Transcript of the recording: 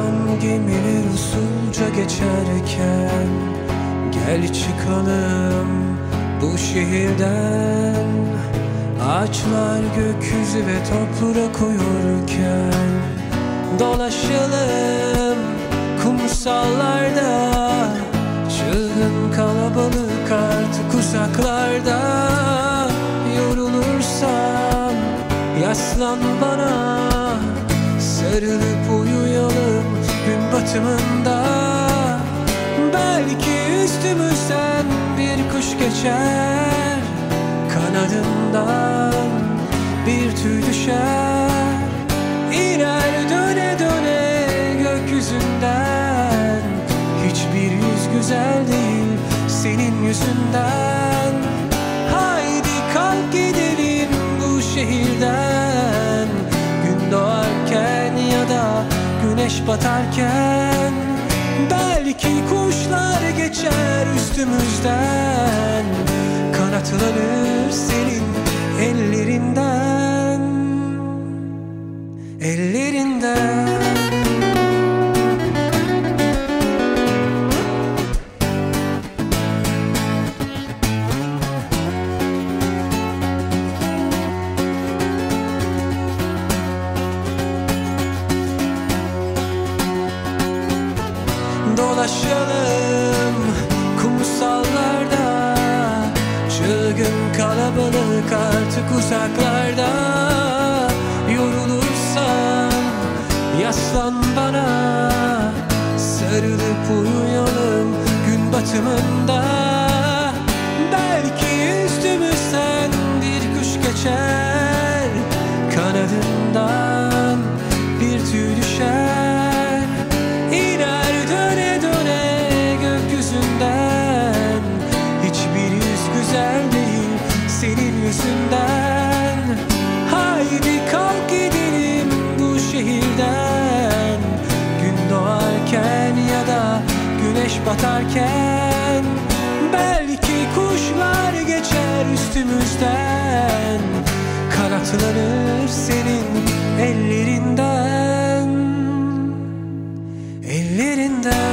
Akşam gemiler usulca geçerken Gel çıkalım bu şehirden. Ağaçlar gökyüzü ve toprak uyurken Dolaşalım kumsallarda. Çılgın kalabalık artık uzaklarda. Yorulursan yaslan bana Sarılıp gün batımında Belki üstümüzden bir kuş geçer. Kanadından bir tüy düşer. İner döne döne gökyüzünden. Hiçbir yüz güzel değil senin yüzünden. Haydi kalk gidelim bu şehirden güneş batarken Belki kuşlar geçer üstümüzden. Kanatlanır senin ellerinden Ellerinden Dolaşalım kumsallarda. Çılgın kalabalık artık uzaklarda. Yorulursan yaslan bana. Sarılıp uyuyalım gün batımında. Belki üstümüzden bir kuş geçer Kanadından yüzünden Haydi kalk gidelim bu şehirden. Gün doğarken ya da güneş batarken Belki kuşlar geçer üstümüzden. Kanatlanır senin ellerinden Ellerinden